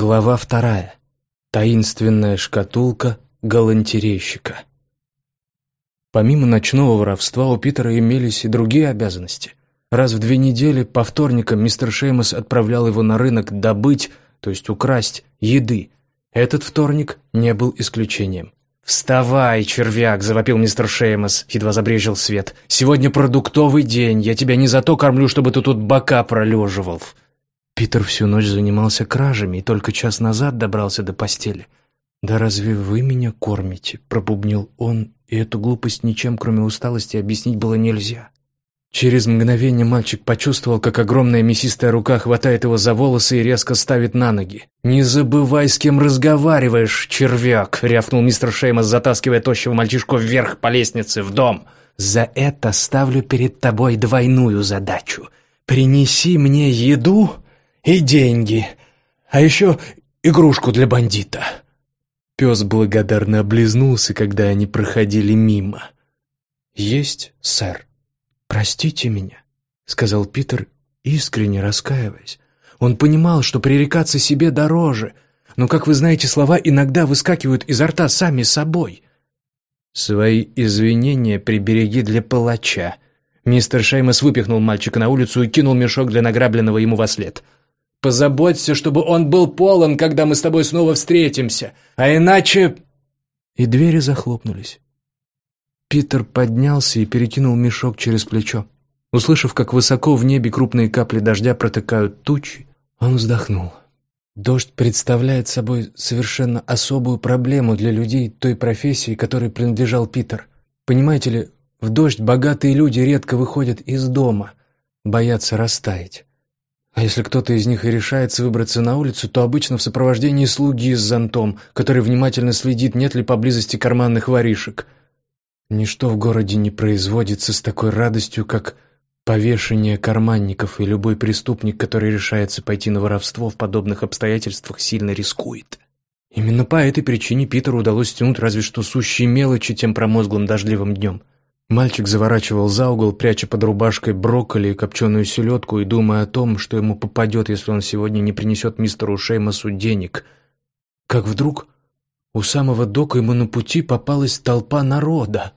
Глава вторая. Таинственная шкатулка галантерейщика. Помимо ночного воровства у Питера имелись и другие обязанности. Раз в две недели по вторникам мистер Шеймос отправлял его на рынок добыть, то есть украсть, еды. Этот вторник не был исключением. «Вставай, червяк!» – завопил мистер Шеймос, едва забрежил свет. «Сегодня продуктовый день, я тебя не за то кормлю, чтобы ты тут бока пролеживал». Питер всю ночь занимался кражами и только час назад добрался до постели. «Да разве вы меня кормите?» – пробубнил он, и эту глупость ничем, кроме усталости, объяснить было нельзя. Через мгновение мальчик почувствовал, как огромная мясистая рука хватает его за волосы и резко ставит на ноги. «Не забывай, с кем разговариваешь, червяк!» — рявкнул мистер Шеймос, затаскивая тощего мальчишку вверх по лестнице в дом. «За это ставлю перед тобой двойную задачу. Принеси мне еду и деньги, а еще игрушку для бандита». Пес благодарно облизнулся, когда они проходили мимо. «Есть, сэр. Простите меня», — сказал Питер, искренне раскаиваясь. Он понимал, что пререкаться себе дороже, но, как вы знаете, слова иногда выскакивают изо рта сами собой. «Свои извинения прибереги для палача». Мистер Шеймас выпихнул мальчика на улицу и кинул мешок для награбленного ему во след. Позаботься, чтобы он был полон, когда мы с тобой снова встретимся, а иначе...» И двери захлопнулись. Питер поднялся и перекинул мешок через плечо. Услышав, как высоко в небе крупные капли дождя протыкают тучи, он вздохнул. Дождь представляет собой совершенно особую проблему для людей той профессии, которой принадлежал Питер. Понимаете ли, в дождь богатые люди редко выходят из дома, боятся растаять. А если кто-то из них и решается выбраться на улицу, то обычно в сопровождении слуги с зонтом, который внимательно следит, нет ли поблизости карманных воришек. Ничто в городе не производится с такой радостью, как повешение карманников, и любой преступник, который решается пойти на воровство в подобных обстоятельствах, сильно рискует. Именно по этой причине Питеру удалось стянуть разве что сущие мелочи тем промозглым дождливым днем. Мальчик заворачивал за угол, пряча под рубашкой брокколи и копченую селедку и думая о том, что ему попадет, если он сегодня не принесет мистеру Шеймасу денег. Как вдруг у самого дока ему на пути попалась толпа народа.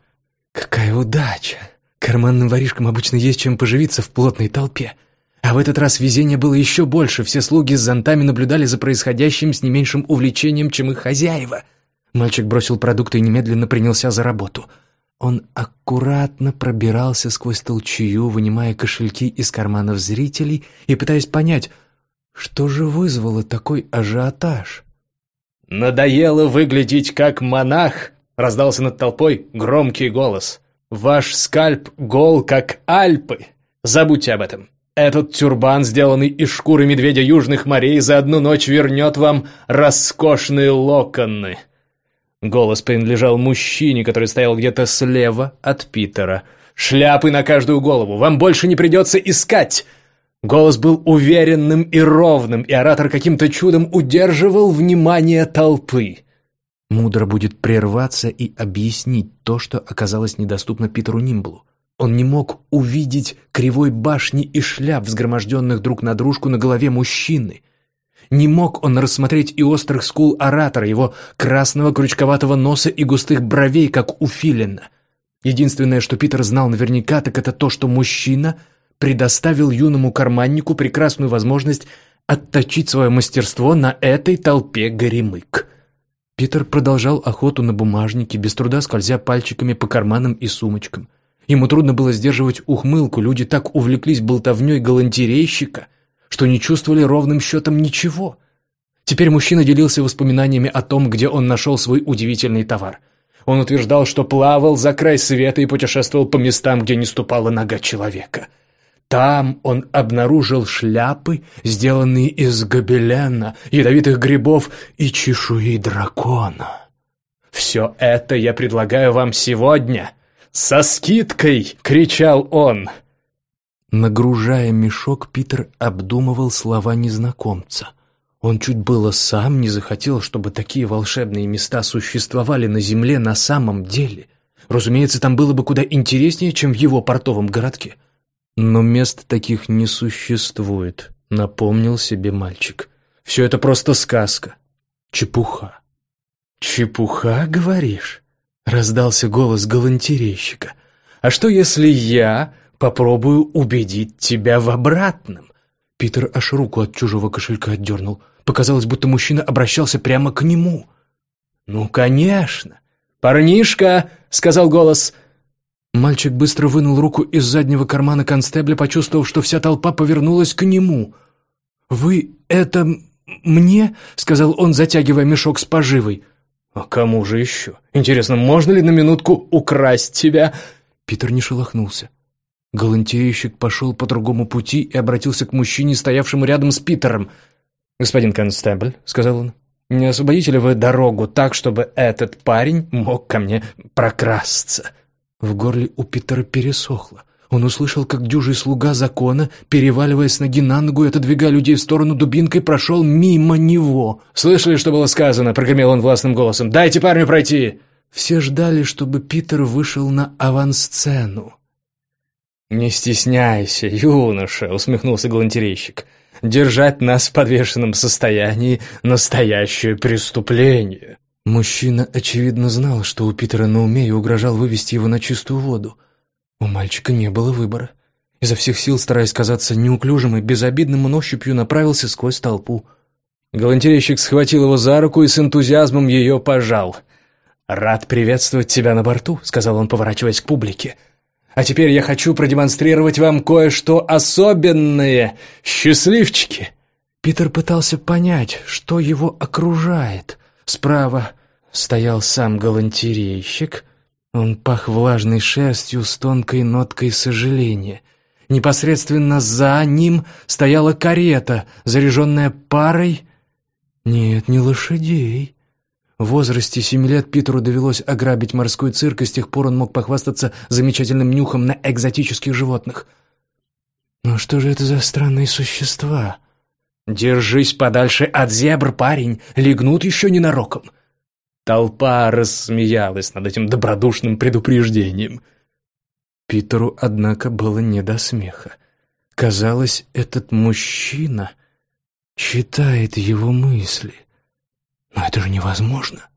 Какая удача! Карманным воришкам обычно есть чем поживиться в плотной толпе. А в этот раз везение было еще больше, все слуги с зонтами наблюдали за происходящим с не меньшим увлечением, чем их хозяева. Мальчик бросил продукты и немедленно принялся за работу — он аккуратно пробирался сквозь толчую, вынимая кошельки из карманов зрителей и пытаясь понять, что же вызвало такой ажиотаж. «Надоело выглядеть как монах!» — раздался над толпой громкий голос. «Ваш скальп гол, как Альпы! Забудьте об этом. Этот тюрбан, сделанный из шкуры медведя южных морей, за одну ночь вернет вам роскошные локоны!» Голос принадлежал мужчине, который стоял где-то слева от Питера. «Шляпы на каждую голову! Вам больше не придется искать!» Голос был уверенным и ровным, и оратор каким-то чудом удерживал внимание толпы. Мудро будет прерваться и объяснить то, что оказалось недоступно Питеру Нимблу. Он не мог увидеть кривой башни и шляп, взгроможденных друг на дружку на голове мужчины — не мог он рассмотреть и острых скул оратора, его красного крючковатого носа и густых бровей, как у филина. Единственное, что Питер знал наверняка, так это то, что мужчина предоставил юному карманнику прекрасную возможность отточить свое мастерство на этой толпе горемык. Питер продолжал охоту на бумажники, без труда скользя пальчиками по карманам и сумочкам. Ему трудно было сдерживать ухмылку, люди так увлеклись болтовней галантерейщика, что не чувствовали ровным счетом ничего. Теперь мужчина делился воспоминаниями о том, где он нашел свой удивительный товар. Он утверждал, что плавал за край света и путешествовал по местам, где не ступала нога человека. Там он обнаружил шляпы, сделанные из гобелена, ядовитых грибов и чешуи дракона. «Все это я предлагаю вам сегодня!» «Со скидкой!» — кричал он. Нагружая мешок, Питер обдумывал слова незнакомца. Он чуть было сам не захотел, чтобы такие волшебные места существовали на Земле на самом деле. Разумеется, там было бы куда интереснее, чем в его портовом городке. Но мест таких не существует, напомнил себе мальчик. Все это просто сказка. Чепуха. «Чепуха, говоришь?» — раздался голос галантерейщика. «А что, если я попробую убедить тебя в обратном?» Питер аж руку от чужого кошелька отдернул. Показалось, будто мужчина обращался прямо к нему. «Ну, конечно! Парнишка!» — сказал голос. Мальчик быстро вынул руку из заднего кармана констебля, почувствовав, что вся толпа повернулась к нему. «Вы это мне?» — сказал он, затягивая мешок с поживой. «А кому же еще? Интересно, можно ли на минутку украсть тебя?» Питер не шелохнулся. Галантерейщик пошел по другому пути и обратился к мужчине, стоявшему рядом с Питером. «Господин констебль», — сказал он, — «не освободите ли вы дорогу так, чтобы этот парень мог ко мне прокрасться?» В горле у Питера пересохло. Он услышал, как дюжий слуга закона, переваливаясь с ноги на ногу и отодвигая людей в сторону дубинкой, прошел мимо него. «Слышали, что было сказано?» — прогремел он властным голосом. «Дайте парню пройти!» Все ждали, чтобы Питер вышел на авансцену. «Не стесняйся, юноша», — усмехнулся галантерейщик. «Держать нас в подвешенном состоянии — настоящее преступление». Мужчина, очевидно, знал, что у Питера на уме и угрожал вывести его на чистую воду. У мальчика не было выбора. Изо всех сил, стараясь казаться неуклюжим и безобидным, он ощупью направился сквозь толпу. Галантерейщик схватил его за руку и с энтузиазмом ее пожал. «Рад приветствовать тебя на борту», — сказал он, поворачиваясь к публике. «А теперь я хочу продемонстрировать вам кое-что особенное, счастливчики!» Питер пытался понять, что его окружает. Справа стоял сам галантерейщик — он пах влажной шерстью с тонкой ноткой сожаления. Непосредственно за ним стояла карета, заряженная парой... Нет, не лошадей. В возрасте семи лет Питеру довелось ограбить морской цирк, и с тех пор он мог похвастаться замечательным нюхом на экзотических животных. Но что же это за странные существа? «Держись подальше от зебр, парень, легнут еще ненароком». Толпа рассмеялась над этим добродушным предупреждением. Питеру, однако, было не до смеха. Казалось, этот мужчина читает его мысли. Но это же невозможно.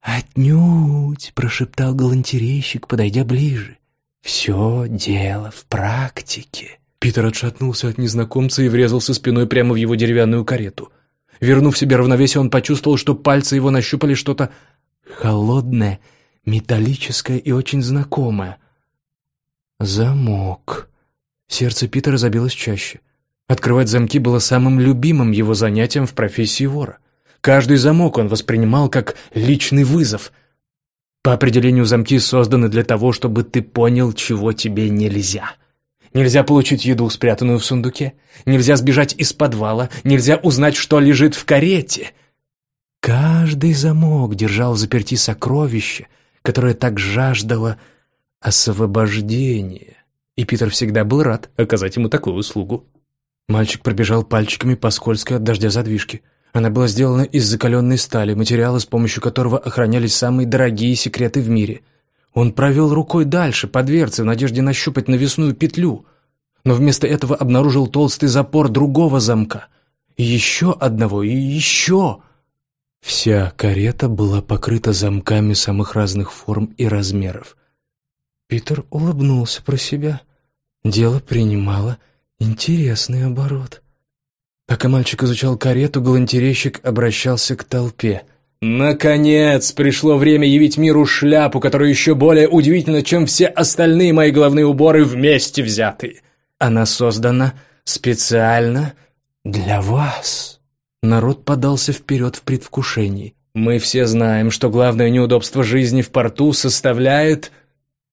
«Отнюдь!» — прошептал галантерейщик, подойдя ближе. «Все дело в практике». Питер отшатнулся от незнакомца и врезался спиной прямо в его деревянную карету — Вернув себе равновесие, он почувствовал, что пальцы его нащупали что-то холодное, металлическое и очень знакомое. Замок. Сердце Питера забилось чаще. Открывать замки было самым любимым его занятием в профессии вора. Каждый замок он воспринимал как личный вызов. По определению замки созданы для того, чтобы ты понял, чего тебе нельзя. Нельзя получить еду, спрятанную в сундуке. Нельзя сбежать из подвала. Нельзя узнать, что лежит в карете. Каждый замок держал заперти сокровище, которое так жаждало освобождения. И Питер всегда был рад оказать ему такую услугу. Мальчик пробежал пальчиками по скользкой от дождя задвижке. Она была сделана из закаленной стали, материала, с помощью которого охранялись самые дорогие секреты в мире — он провел рукой дальше, по дверце, в надежде нащупать навесную петлю, но вместо этого обнаружил толстый запор другого замка. И еще одного, и еще... Вся карета была покрыта замками самых разных форм и размеров. Питер улыбнулся про себя. Дело принимало интересный оборот. Пока мальчик изучал карету, галантерейщик обращался к толпе. Наконец пришло время явить миру шляпу, которая еще более удивительна, чем все остальные мои головные уборы вместе взятые. Она создана специально для вас. Народ подался вперед в предвкушении. Мы все знаем, что главное неудобство жизни в порту составляет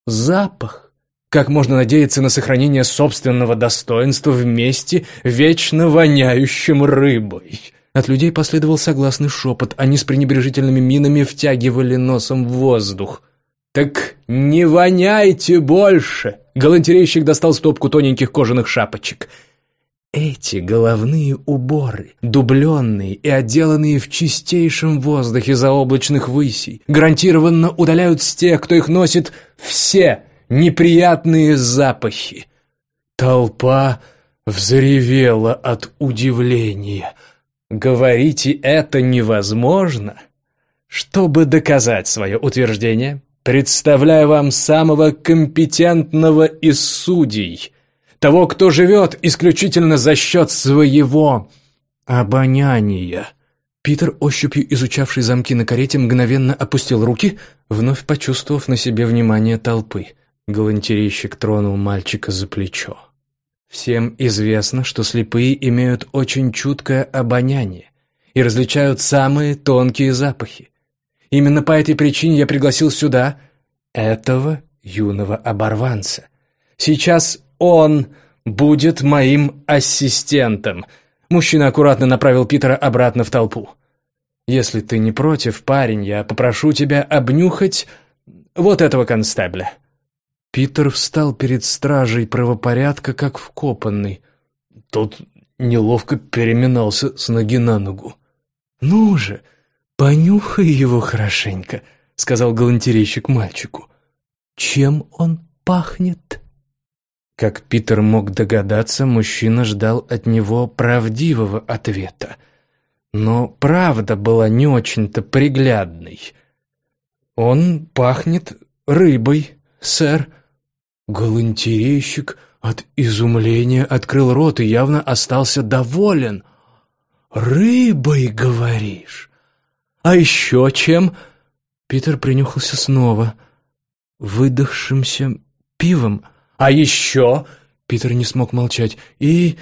запах. Как можно надеяться на сохранение собственного достоинства в месте, вечно воняющем рыбой? От людей последовал согласный шепот, они с пренебрежительными минами втягивали носом в воздух. «Так не воняйте больше!» Галантерейщик достал стопку тоненьких кожаных шапочек. Эти головные уборы, дубленные и отделанные в чистейшем воздухе заоблачных высей, гарантированно удаляют с тех, кто их носит, все неприятные запахи. Толпа взревела от удивления – говорите это невозможно? Чтобы доказать свое утверждение, представляю вам самого компетентного из судей, того, кто живет исключительно за счет своего обоняния. Питер, ощупью изучавший замки на карете, мгновенно опустил руки, вновь почувствовав на себе внимание толпы. Галантерейщик тронул мальчика за плечо. Всем известно, что слепые имеют очень чуткое обоняние и различают самые тонкие запахи. Именно по этой причине я пригласил сюда этого юного оборванца. Сейчас он будет моим ассистентом. Мужчина аккуратно направил Питера обратно в толпу. Если ты не против, парень, я попрошу тебя обнюхать вот этого констебля. Питер встал перед стражей правопорядка, как вкопанный. Тот неловко переминался с ноги на ногу. «Ну же, понюхай его хорошенько», — сказал галантерейщик мальчику. «Чем он пахнет?» Как Питер мог догадаться, мужчина ждал от него правдивого ответа. Но правда была не очень-то приглядной. «Он пахнет рыбой, сэр», Галантерейщик от изумления открыл рот и явно остался доволен. «Рыбой, говоришь? А еще чем?» Питер принюхался снова. «Выдохшимся пивом. А еще...» Питер не смог молчать. «И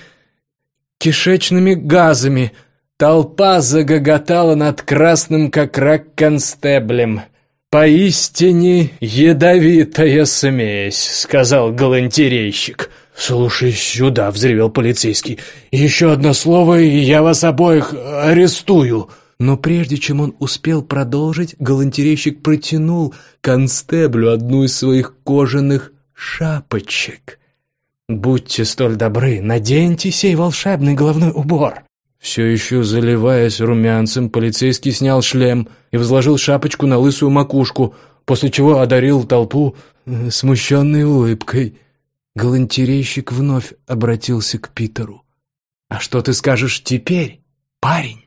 кишечными газами». Толпа загоготала над красным, как рак, констеблем. «Поистине ядовитая смесь», — сказал галантерейщик. «Слушай сюда», — взревел полицейский. «Еще одно слово, и я вас обоих арестую». Но прежде чем он успел продолжить, галантерейщик протянул констеблю одну из своих кожаных шапочек. «Будьте столь добры, наденьте сей волшебный головной убор». Все еще заливаясь румянцем, полицейский снял шлем и возложил шапочку на лысую макушку, после чего одарил толпу э, смущенной улыбкой. Галантерейщик вновь обратился к Питеру. «А что ты скажешь теперь, парень?»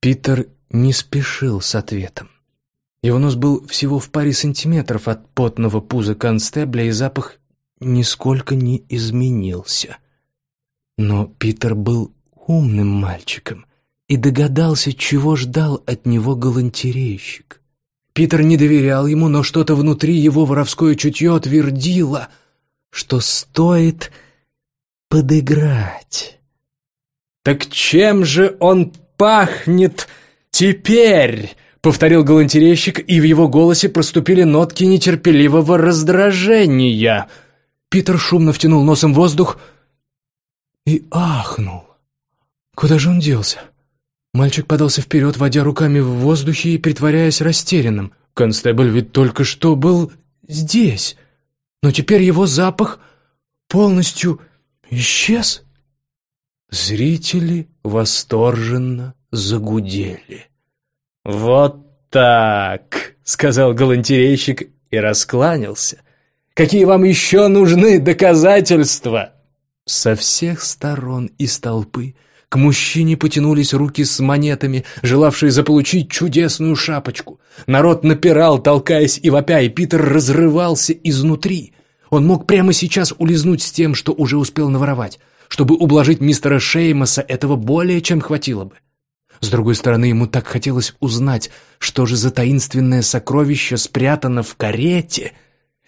Питер не спешил с ответом. Его нос был всего в паре сантиметров от потного пуза констебля, и запах нисколько не изменился. Но Питер был умным мальчиком и догадался, чего ждал от него галантерейщик. Питер не доверял ему, но что-то внутри его воровское чутье твердило, что стоит подыграть. «Так чем же он пахнет теперь?» — повторил галантерейщик, и в его голосе проступили нотки нетерпеливого раздражения. Питер шумно втянул носом воздух и ахнул. Куда же он делся? Мальчик подался вперед, водя руками в воздухе и притворяясь растерянным. Констебль ведь только что был здесь, но теперь его запах полностью исчез. Зрители восторженно загудели. «Вот так!» — сказал галантерейщик и раскланялся. «Какие вам еще нужны доказательства?» Со всех сторон из толпы к мужчине потянулись руки с монетами, желавшие заполучить чудесную шапочку. Народ напирал, толкаясь и вопя, и Питер разрывался изнутри. Он мог прямо сейчас улизнуть с тем, что уже успел наворовать. Чтобы ублажить мистера Шеймоса, этого более чем хватило бы. С другой стороны, ему так хотелось узнать, что же за таинственное сокровище спрятано в карете.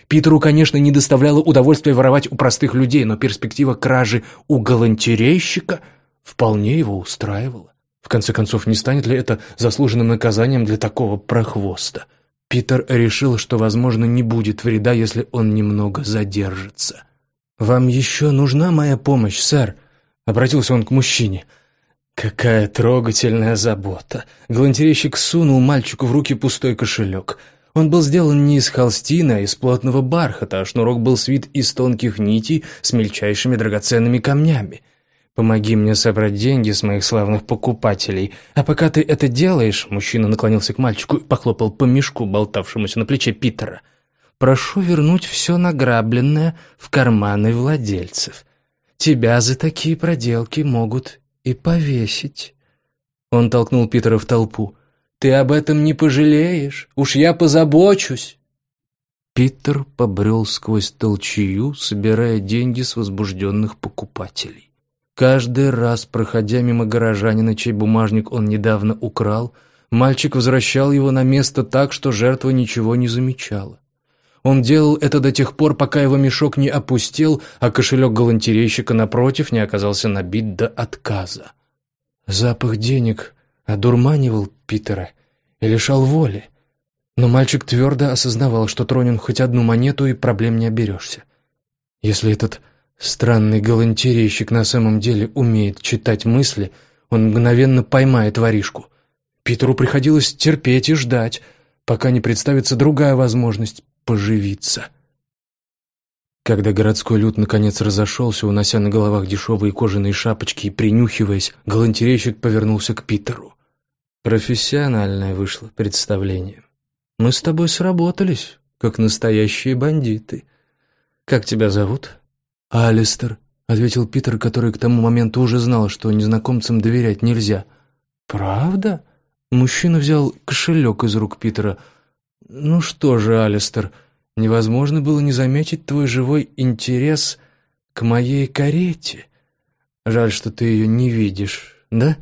Питеру, конечно, не доставляло удовольствия воровать у простых людей, но перспектива кражи у галантерейщика — вполне его устраивало. В конце концов, не станет ли это заслуженным наказанием для такого прохвоста? Питер решил, что, возможно, не будет вреда, если он немного задержится. «Вам еще нужна моя помощь, сэр?» — обратился он к мужчине. Какая трогательная забота. Галантерейщик сунул мальчику в руки пустой кошелек. Он был сделан не из холстина, а из плотного бархата, а шнурок был свит из тонких нитей с мельчайшими драгоценными камнями. Помоги мне собрать деньги с моих славных покупателей. А пока ты это делаешь, мужчина наклонился к мальчику и похлопал по мешку, болтавшемуся на плече Питера. Прошу вернуть все награбленное в карманы владельцев. Тебя за такие проделки могут и повесить. Он толкнул Питера в толпу. «Ты об этом не пожалеешь. Уж я позабочусь». Питер побрел сквозь толчью, собирая деньги с возбужденных покупателей. Каждый раз, проходя мимо горожанина, чей бумажник он недавно украл, мальчик возвращал его на место так, что жертва ничего не замечала. Он делал это до тех пор, пока его мешок не опустел, а кошелек галантерейщика напротив не оказался набит до отказа. Запах денег одурманивал Питера и лишал воли. Но мальчик твердо осознавал, что тронен хоть одну монету, и проблем не оберешься. Если этот странный галантерейщик на самом деле умеет читать мысли, он мгновенно поймает воришку. Питеру приходилось терпеть и ждать, пока не представится другая возможность поживиться. Когда городской люд наконец разошелся, унося на головах дешевые кожаные шапочки и принюхиваясь, галантерейщик повернулся к Питеру. «Профессиональное вышло представление. Мы с тобой сработались, как настоящие бандиты. Как тебя зовут?» «Алистер», — ответил Питер, который к тому моменту уже знал, что незнакомцам доверять нельзя. «Правда?» Мужчина взял кошелек из рук Питера — «Ну что же, Алистер, невозможно было не заметить твой живой интерес к моей карете. Жаль, что ты ее не видишь, да?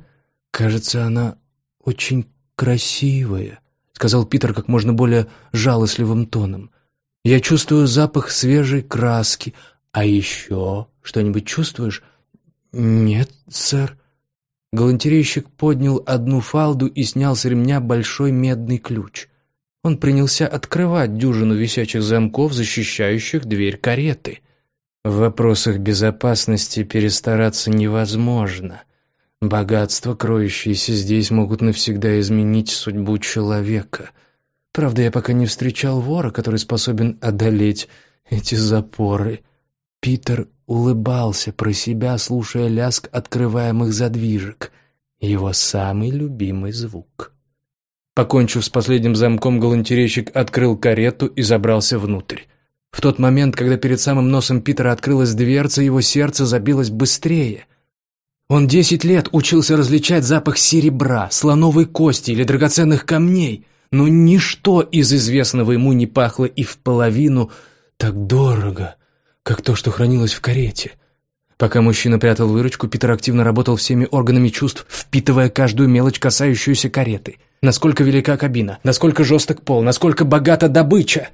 Кажется, она очень красивая», — сказал Питер как можно более жалостливым тоном. «Я чувствую запах свежей краски. А еще что-нибудь чувствуешь?» «Нет, сэр». Галантерейщик поднял одну фалду и снял с ремня большой медный ключ — он принялся открывать дюжину висячих замков, защищающих дверь кареты. В вопросах безопасности перестараться невозможно. Богатства, кроющиеся здесь, могут навсегда изменить судьбу человека. Правда, я пока не встречал вора, который способен одолеть эти запоры. Питер улыбался про себя, слушая лязг открываемых задвижек. Его самый любимый звук. Покончив с последним замком, галантерейщик открыл карету и забрался внутрь. В тот момент, когда перед самым носом Питера открылась дверца, его сердце забилось быстрее. Он десять лет учился различать запах серебра, слоновой кости или драгоценных камней, но ничто из известного ему не пахло и в половину так дорого, как то, что хранилось в карете. Пока мужчина прятал выручку, Питер активно работал всеми органами чувств, впитывая каждую мелочь, касающуюся кареты — Насколько велика кабина? Насколько жесток пол? Насколько богата добыча?»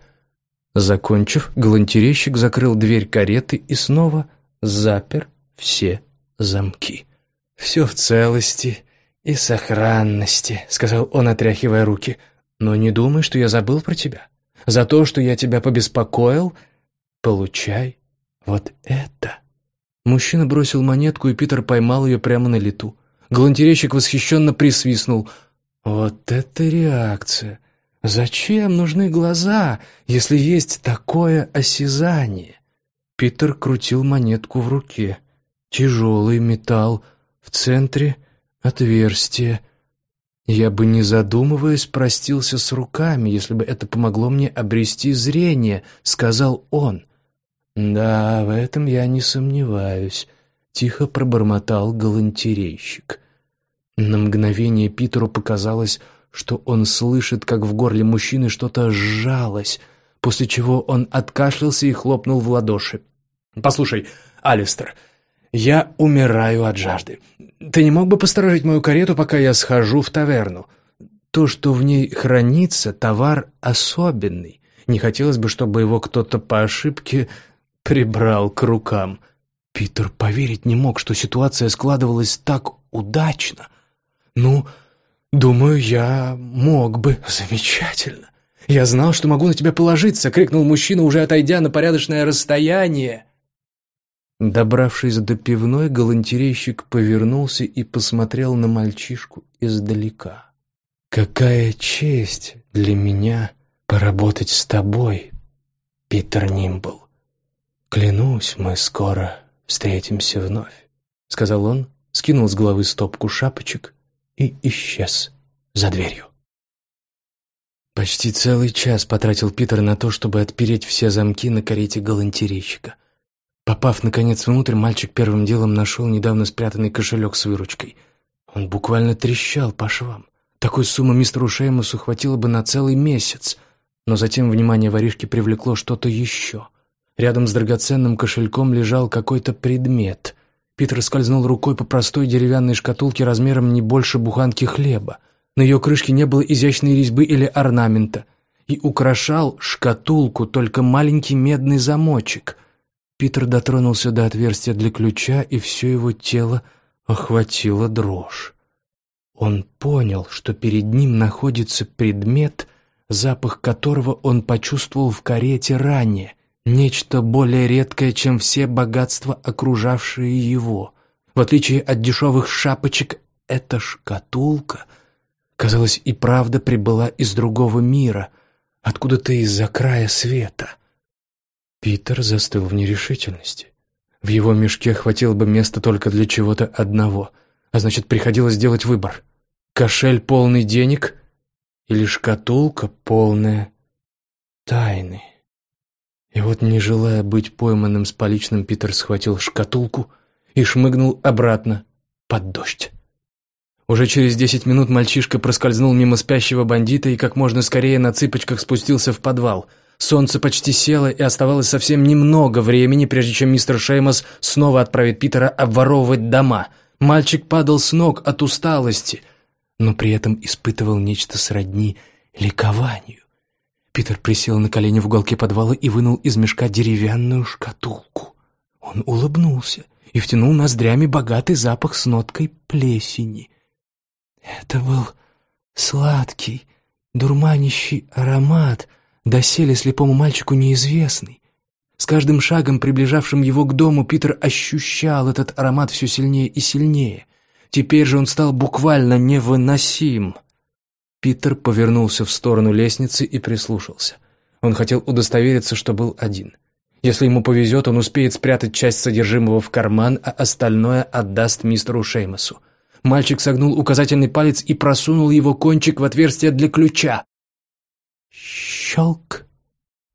Закончив, галантерейщик закрыл дверь кареты и снова запер все замки. «Все в целости и сохранности», — сказал он, отряхивая руки. «Но не думай, что я забыл про тебя. За то, что я тебя побеспокоил, получай вот это». Мужчина бросил монетку, и Питер поймал ее прямо на лету. Галантерейщик восхищенно присвистнул — вот это реакция! Зачем нужны глаза, если есть такое осязание? Питер крутил монетку в руке. Тяжелый металл, в центре отверстие. Я бы, не задумываясь, простился с руками, если бы это помогло мне обрести зрение, сказал он. Да, в этом я не сомневаюсь, тихо пробормотал галантерейщик. На мгновение Питеру показалось, что он слышит, как в горле мужчины что-то сжалось, после чего он откашлялся и хлопнул в ладоши. «Послушай, Алистер, я умираю от жажды. Ты не мог бы посторожить мою карету, пока я схожу в таверну? То, что в ней хранится, товар особенный. Не хотелось бы, чтобы его кто-то по ошибке прибрал к рукам». Питер поверить не мог, что ситуация складывалась так удачно. «Ну, думаю, я мог бы. Замечательно. Я знал, что могу на тебя положиться», — крикнул мужчина, уже отойдя на порядочное расстояние. Добравшись до пивной, галантерейщик повернулся и посмотрел на мальчишку издалека. «Какая честь для меня поработать с тобой, Питер Нимбл. Клянусь, мы скоро встретимся вновь», — сказал он, скинул с головы стопку шапочек и исчез за дверью. Почти целый час потратил Питер на то, чтобы отпереть все замки на карете галантерейщика. Попав, наконец, внутрь, мальчик первым делом нашел недавно спрятанный кошелек с выручкой. Он буквально трещал по швам. Такой суммы мистеру Шеймусу хватило бы на целый месяц. Но затем внимание воришки привлекло что-то еще. Рядом с драгоценным кошельком лежал какой-то предмет. Питер скользнул рукой по простой деревянной шкатулке размером не больше буханки хлеба. На ее крышке не было изящной резьбы или орнамента. И украшал шкатулку только маленький медный замочек. Питер дотронулся до отверстия для ключа, и все его тело охватила дрожь. Он понял, что перед ним находится предмет, запах которого он почувствовал в карете ранее, нечто более редкое, чем все богатства, окружавшие его. В отличие от дешевых шапочек, эта шкатулка, казалось, и правда прибыла из другого мира, откуда-то из-за края света. Питер застыл в нерешительности. В его мешке хватило бы места только для чего-то одного, а значит, приходилось делать выбор. Кошель полный денег или шкатулка полная тайны. И вот, не желая быть пойманным с поличным, Питер схватил шкатулку и шмыгнул обратно под дождь. Уже через десять минут мальчишка проскользнул мимо спящего бандита и как можно скорее на цыпочках спустился в подвал — Солнце почти село, и оставалось совсем немного времени, прежде чем мистер Шеймос снова отправит Питера обворовывать дома. Мальчик падал с ног от усталости, но при этом испытывал нечто сродни ликованию. Питер присел на колени в уголке подвала и вынул из мешка деревянную шкатулку. Он улыбнулся и втянул ноздрями богатый запах с ноткой плесени. Это был сладкий, дурманящий аромат — доселе слепому мальчику неизвестный. С каждым шагом, приближавшим его к дому, Питер ощущал этот аромат все сильнее и сильнее. Теперь же он стал буквально невыносим. Питер повернулся в сторону лестницы и прислушался. Он хотел удостовериться, что был один. Если ему повезет, он успеет спрятать часть содержимого в карман, а остальное отдаст мистеру Шеймосу. Мальчик согнул указательный палец и просунул его кончик в отверстие для ключа. Щелк!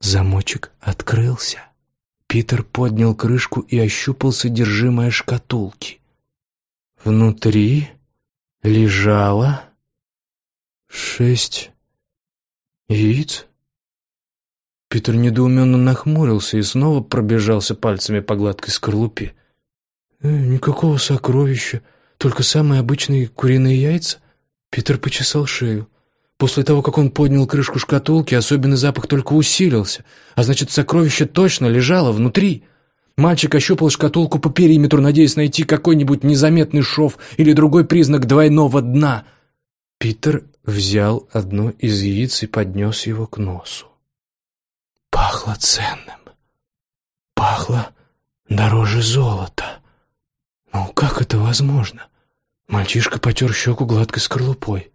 Замочек открылся. Питер поднял крышку и ощупал содержимое шкатулки. Внутри лежало шесть яиц. Питер недоуменно нахмурился и снова пробежался пальцами по гладкой скорлупе. «Э, «Никакого сокровища, только самые обычные куриные яйца». Питер почесал шею. После того, как он поднял крышку шкатулки, особенный запах только усилился, а значит, сокровище точно лежало внутри. Мальчик ощупал шкатулку по периметру, надеясь найти какой-нибудь незаметный шов или другой признак двойного дна. Питер взял одно из яиц и поднес его к носу. Пахло ценным. Пахло дороже золота. Ну, как это возможно? Мальчишка потер щеку гладкой скорлупой.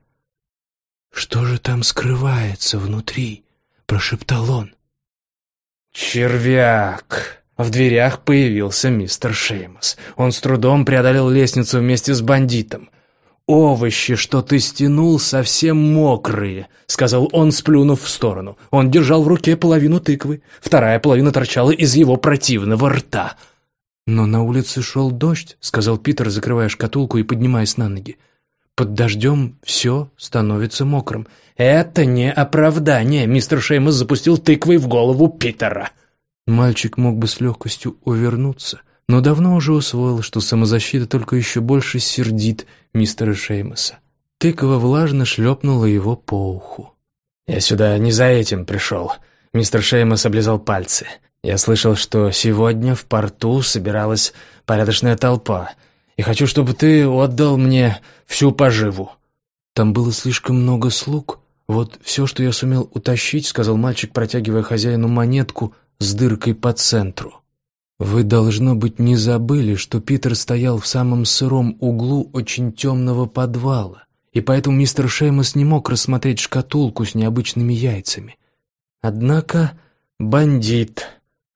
«Что же там скрывается внутри?» — прошептал он. «Червяк!» В дверях появился мистер Шеймос. Он с трудом преодолел лестницу вместе с бандитом. «Овощи, что ты стянул, совсем мокрые», — сказал он, сплюнув в сторону. Он держал в руке половину тыквы, вторая половина торчала из его противного рта. «Но на улице шел дождь», — сказал Питер, закрывая шкатулку и поднимаясь на ноги. Под дождем все становится мокрым. «Это не оправдание!» Мистер Шеймос запустил тыквой в голову Питера. Мальчик мог бы с легкостью увернуться, но давно уже усвоил, что самозащита только еще больше сердит мистера Шеймоса. Тыква влажно шлепнула его по уху. «Я сюда не за этим пришел», — мистер Шеймос облизал пальцы. «Я слышал, что сегодня в порту собиралась порядочная толпа и хочу, чтобы ты отдал мне всю поживу». «Там было слишком много слуг. Вот все, что я сумел утащить», — сказал мальчик, протягивая хозяину монетку с дыркой по центру. «Вы, должно быть, не забыли, что Питер стоял в самом сыром углу очень темного подвала, и поэтому мистер Шеймос не мог рассмотреть шкатулку с необычными яйцами. Однако бандит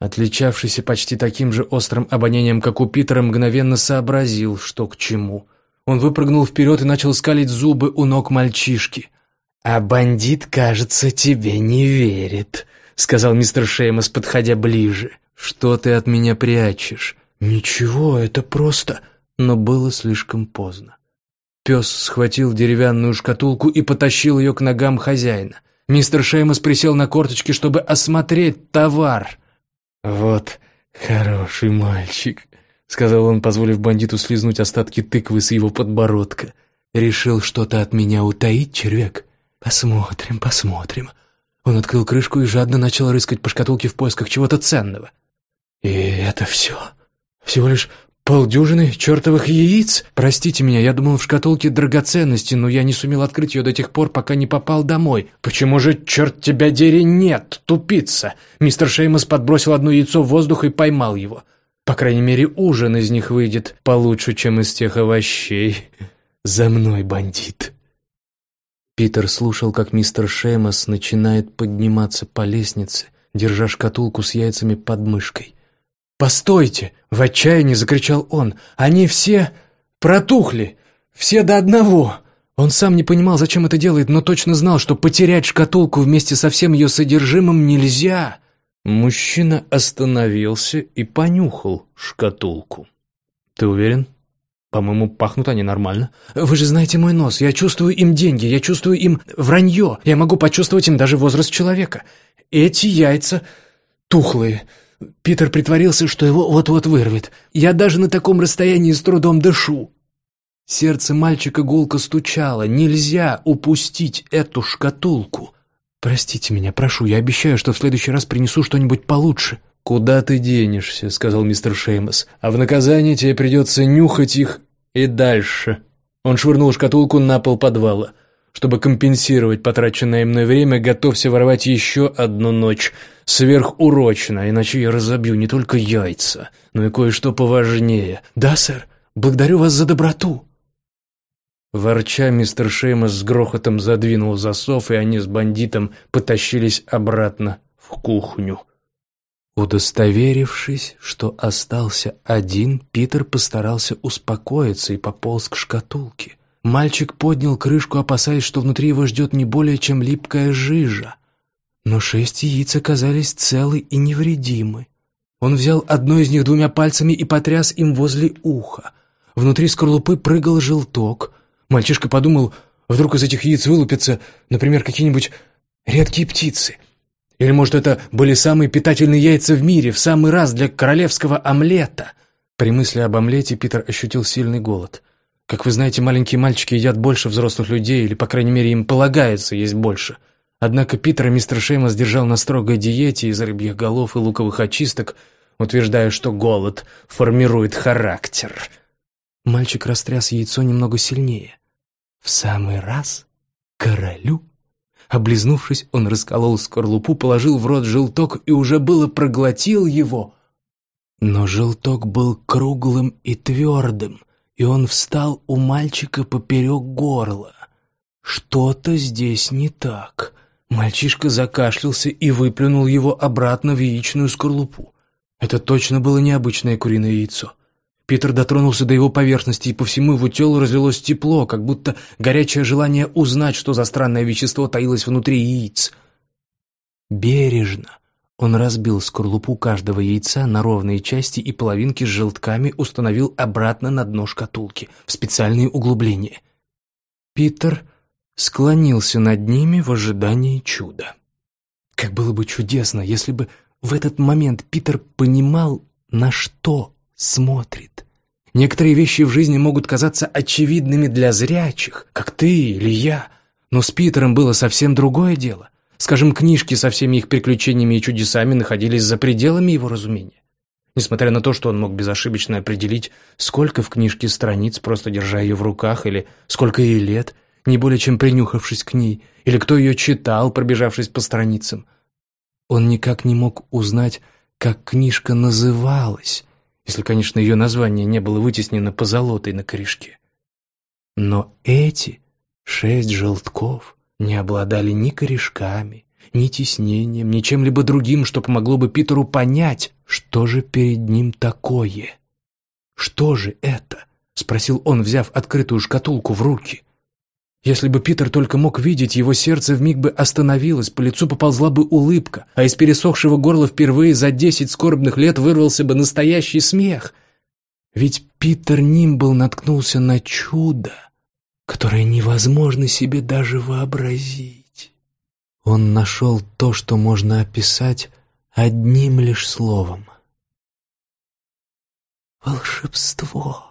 отличавшийся почти таким же острым обонянием, как у Питера, мгновенно сообразил, что к чему. Он выпрыгнул вперед и начал скалить зубы у ног мальчишки. «А бандит, кажется, тебе не верит», — сказал мистер Шеймос, подходя ближе. «Что ты от меня прячешь?» «Ничего, это просто...» Но было слишком поздно. Пес схватил деревянную шкатулку и потащил ее к ногам хозяина. Мистер Шеймос присел на корточки, чтобы осмотреть товар. «Вот хороший мальчик», — сказал он, позволив бандиту слизнуть остатки тыквы с его подбородка. «Решил что-то от меня утаить, червяк? Посмотрим, посмотрим». Он открыл крышку и жадно начал рыскать по шкатулке в поисках чего-то ценного. «И это все? Всего лишь полдюжины чертовых яиц? Простите меня, я думал в шкатулке драгоценности, но я не сумел открыть ее до тех пор, пока не попал домой. Почему же, черт тебя дери, нет, тупица?» Мистер Шеймос подбросил одно яйцо в воздух и поймал его. По крайней мере, ужин из них выйдет получше, чем из тех овощей. За мной, бандит. Питер слушал, как мистер Шеймос начинает подниматься по лестнице, держа шкатулку с яйцами под мышкой. «Постойте!» — в отчаянии закричал он. «Они все протухли! Все до одного!» Он сам не понимал, зачем это делает, но точно знал, что потерять шкатулку вместе со всем ее содержимым нельзя. Мужчина остановился и понюхал шкатулку. «Ты уверен?» По-моему, пахнут они нормально. Вы же знаете мой нос. Я чувствую им деньги, я чувствую им вранье. Я могу почувствовать им даже возраст человека. Эти яйца тухлые. Питер притворился, что его вот-вот вырвет. Я даже на таком расстоянии с трудом дышу. Сердце мальчика гулко стучало. Нельзя упустить эту шкатулку. Простите меня, прошу, я обещаю, что в следующий раз принесу что-нибудь получше. «Куда ты денешься?» — сказал мистер Шеймос. «А в наказание тебе придется нюхать их и дальше». Он швырнул шкатулку на пол подвала. Чтобы компенсировать потраченное мной время, готовься воровать еще одну ночь. Сверхурочно, иначе я разобью не только яйца, но и кое-что поважнее. «Да, сэр, благодарю вас за доброту». Ворча, мистер Шеймос с грохотом задвинул засов, и они с бандитом потащились обратно в кухню. Удостоверившись, что остался один, Питер постарался успокоиться и пополз к шкатулке. Мальчик поднял крышку, опасаясь, что внутри его ждет не более чем липкая жижа. Но шесть яиц оказались целы и невредимы. Он взял одно из них двумя пальцами и потряс им возле уха. Внутри скорлупы прыгал желток. Мальчишка подумал, вдруг из этих яиц вылупятся, например, какие-нибудь редкие птицы — или, может, это были самые питательные яйца в мире, в самый раз для королевского омлета? При мысли об омлете Питер ощутил сильный голод. Как вы знаете, маленькие мальчики едят больше взрослых людей, или, по крайней мере, им полагается есть больше. Однако Питера мистер Шеймос держал на строгой диете из рыбьих голов и луковых очисток, утверждая, что голод формирует характер. Мальчик растряс яйцо немного сильнее. «В самый раз королю?» Облизнувшись, он расколол скорлупу, положил в рот желток и уже было проглотил его. Но желток был круглым и твердым, и он встал у мальчика поперек горла. Что-то здесь не так. Мальчишка закашлялся и выплюнул его обратно в яичную скорлупу. Это точно было необычное куриное яйцо. Питер дотронулся до его поверхности, и по всему его телу разлилось тепло, как будто горячее желание узнать, что за странное вещество таилось внутри яиц. Бережно он разбил скорлупу каждого яйца на ровные части и половинки с желтками установил обратно на дно шкатулки, в специальные углубления. Питер склонился над ними в ожидании чуда. Как было бы чудесно, если бы в этот момент Питер понимал, на что смотрит. Некоторые вещи в жизни могут казаться очевидными для зрячих, как ты или я, но с Питером было совсем другое дело. Скажем, книжки со всеми их приключениями и чудесами находились за пределами его разумения. Несмотря на то, что он мог безошибочно определить, сколько в книжке страниц, просто держа ее в руках, или сколько ей лет, не более чем принюхавшись к ней, или кто ее читал, пробежавшись по страницам. Он никак не мог узнать, как книжка называлась, если, конечно, ее название не было вытеснено позолотой на корешке. Но эти шесть желтков не обладали ни корешками, ни тиснением, ни чем-либо другим, что помогло бы Питеру понять, что же перед ним такое. «Что же это?» — спросил он, взяв открытую шкатулку в руки. Если бы Питер только мог видеть, его сердце вмиг бы остановилось, по лицу поползла бы улыбка, а из пересохшего горла впервые за десять скорбных лет вырвался бы настоящий смех. Ведь Питер Нимбл наткнулся на чудо. Которое невозможно себе даже вообразить. Он нашел то, что можно описать одним лишь словом. Волшебство.